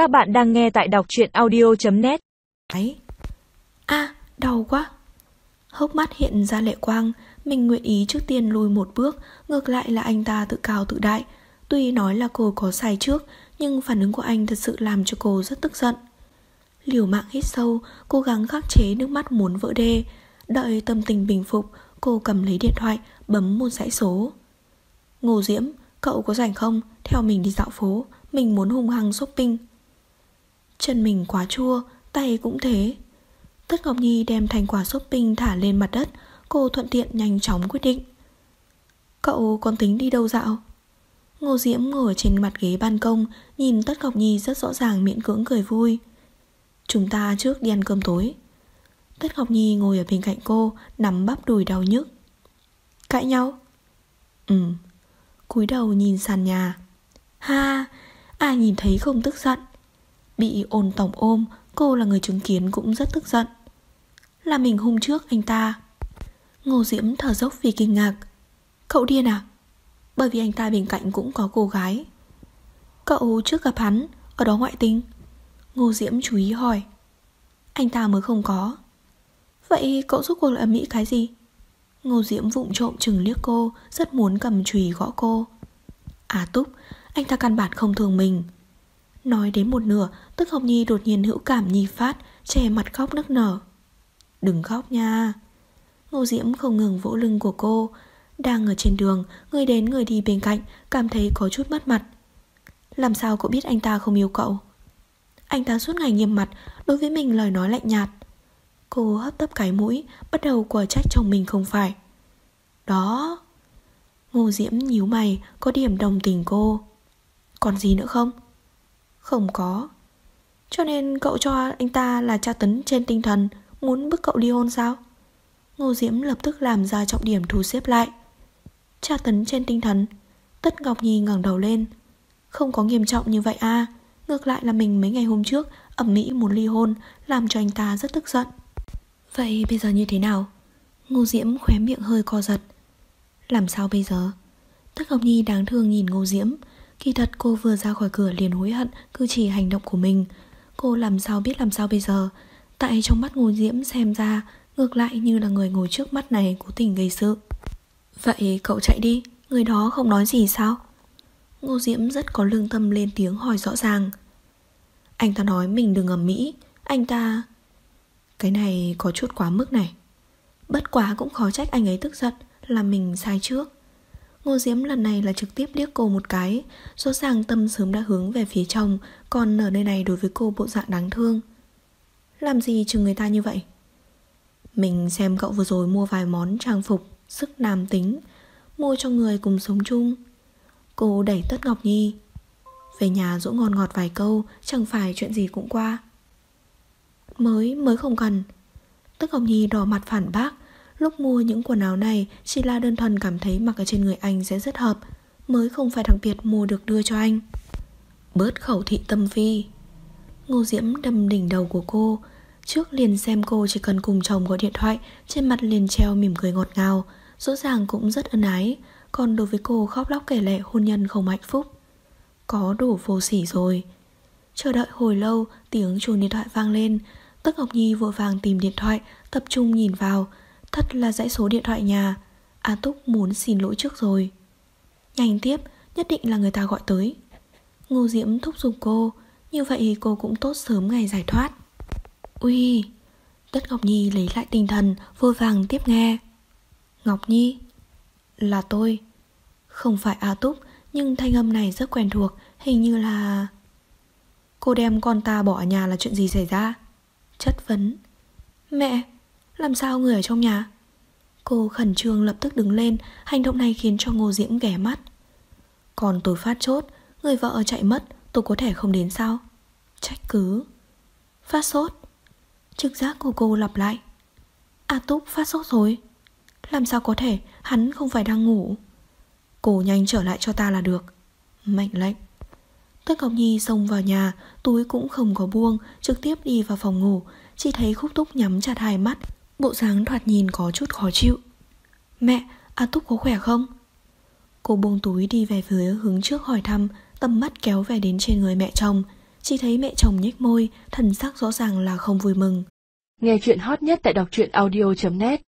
Các bạn đang nghe tại đọc truyện audio.net Ấy, a, đau quá. Hốc mắt hiện ra lệ quang, Mình nguyện ý trước tiên lùi một bước, Ngược lại là anh ta tự cao tự đại. Tuy nói là cô có sai trước, Nhưng phản ứng của anh thật sự làm cho cô rất tức giận. Liều mạng hít sâu, Cố gắng khắc chế nước mắt muốn vỡ đê. Đợi tâm tình bình phục, Cô cầm lấy điện thoại, Bấm một dãy số. Ngô Diễm, Cậu có rảnh không? Theo mình đi dạo phố, Mình muốn hung hăng shopping. Chân mình quá chua, Tay cũng thế. Tất Ngọc Nhi đem thành quả shopping thả lên mặt đất, Cô thuận tiện nhanh chóng quyết định. Cậu còn tính đi đâu dạo? Ngô Diễm ngồi trên mặt ghế ban công, Nhìn Tất Ngọc Nhi rất rõ ràng miễn cưỡng cười vui. Chúng ta trước đi ăn cơm tối. Tất Ngọc Nhi ngồi ở bên cạnh cô, Nắm bắp đùi đau nhức. Cãi nhau? Ừ cúi đầu nhìn sàn nhà. Ha, Ai nhìn thấy không tức giận? Bị ôn tổng ôm, Cô là người chứng kiến cũng rất tức giận. Là mình hung trước, anh ta. Ngô Diễm thở dốc vì kinh ngạc. Cậu điên à? Bởi vì anh ta bên cạnh cũng có cô gái. Cậu trước gặp hắn, Ở đó ngoại tình. Ngô Diễm chú ý hỏi. Anh ta mới không có. Vậy cậu giúp cuộc là Mỹ cái gì? Ngô Diễm vụng trộm chừng liếc cô, Rất muốn cầm chùy gõ cô. À túc, Anh ta căn bản không thương mình. Nói đến một nửa, Tức Ngọc Nhi đột nhiên hữu cảm nhi phát, Che mặt khóc nức nở. Đừng khóc nha. Ngô Diễm không ngừng vỗ lưng của cô. Đang ở trên đường, Người đến người đi bên cạnh, Cảm thấy có chút mất mặt. Làm sao cậu biết anh ta không yêu cậu? Anh ta suốt ngày nghiêm mặt, Đối với mình lời nói lạnh nhạt. Cô hấp tấp cái mũi, Bắt đầu quả trách chồng mình không phải. Đó. Ngô Diễm nhíu mày, Có điểm đồng tình cô. Còn gì nữa không? Không có. Cho nên cậu cho anh ta là tra tấn trên tinh thần Muốn bức cậu ly hôn sao? Ngô Diễm lập tức làm ra trọng điểm thu xếp lại. Tra tấn trên tinh thần. Tất Ngọc Nhi ngẩng đầu lên. Không có nghiêm trọng như vậy à? Ngược lại là mình mấy ngày hôm trước ẩm mỹ muốn ly hôn, Làm cho anh ta rất tức giận. Vậy bây giờ như thế nào? Ngô Diễm khóe miệng hơi co giật. Làm sao bây giờ? Tất Ngọc Nhi đáng thương nhìn Ngô Diễm. Kỳ thật cô vừa ra khỏi cửa liền hối hận Cư chỉ hành động của mình. Cô làm sao biết làm sao bây giờ? Tại trong mắt Ngô Diễm xem ra, Ngược lại như là người ngồi trước mắt này Cố tình gây sự. Vậy cậu chạy đi, Người đó không nói gì sao? Ngô Diễm rất có lương tâm lên tiếng hỏi rõ ràng. Anh ta nói mình đừng ầm mỹ Anh ta Cái này có chút quá mức này. Bất quá cũng khó trách anh ấy tức giận, Là mình sai trước. Ngô Diễm lần này là trực tiếp liếc cô một cái. Rõ ràng tâm sớm đã hướng về phía chồng Còn ở nơi này đối với cô bộ dạng đáng thương. Làm gì chừng người ta như vậy? Mình xem cậu vừa rồi mua vài món trang phục Sức nam tính Mua cho người cùng sống chung. Cô đẩy Tất Ngọc Nhi. Về nhà dỗ ngon ngọt vài câu Chẳng phải chuyện gì cũng qua. Mới, mới không cần. Tức Ngọc Nhi đỏ mặt phản bác. Lúc mua những quần áo này Chỉ là đơn thuần cảm thấy mặc ở trên người anh sẽ rất hợp, Mới không phải đặc biệt mua được đưa cho anh. Bớt khẩu thị tâm phi. Ngô Diễm đâm đỉnh đầu của cô. Trước liền xem cô chỉ cần cùng chồng gọi điện thoại, Trên mặt liền treo mỉm cười ngọt ngào, Rõ ràng cũng rất ân ái. Còn đối với cô khóc lóc kể lệ, hôn nhân không hạnh phúc. Có đủ vô sỉ rồi. Chờ đợi hồi lâu, Tiếng chuông điện thoại vang lên. Tất Ngọc Nhi vội vàng tìm điện thoại, Tập trung nhìn vào. Thật là dãy số điện thoại nhà. A Túc muốn xin lỗi trước rồi. Nhanh tiếp, Nhất định là người ta gọi tới. Ngô Diễm thúc giục cô, Như vậy cô cũng tốt sớm ngày giải thoát. Ui, Tất Ngọc Nhi lấy lại tinh thần, Vội vàng tiếp nghe. Ngọc Nhi, Là tôi. Không phải A Túc, Nhưng thanh âm này rất quen thuộc, Hình như là Cô đem con ta bỏ ở nhà là chuyện gì xảy ra? Chất vấn. Mẹ làm sao người ở trong nhà? Cô khẩn trương lập tức đứng lên, Hành động này khiến cho Ngô Diễm ghé mắt. Còn tôi phát chốt Người vợ chạy mất, tôi có thể không đến sao? Trách cứ. Phát sốt. Trực giác của cô lặp lại. A Túc phát sốt rồi. Làm sao có thể? Hắn không phải đang ngủ. Cô nhanh trở lại cho ta là được. Mệnh lệnh. Tất Ngọc Nhi xông vào nhà, Túi cũng không có buông, Trực tiếp đi vào phòng ngủ. Chỉ thấy khúc túc nhắm chặt hai mắt. Bộ dáng thoạt nhìn có chút khó chịu. Mẹ, A Túc có khỏe không? Cô buông túi đi về phía hướng trước hỏi thăm Tầm mắt kéo về đến trên người mẹ chồng. Chỉ thấy mẹ chồng nhếch môi Thần sắc rõ ràng là không vui mừng. Nghe chuyện hot nhất tại đọc truyện audio.net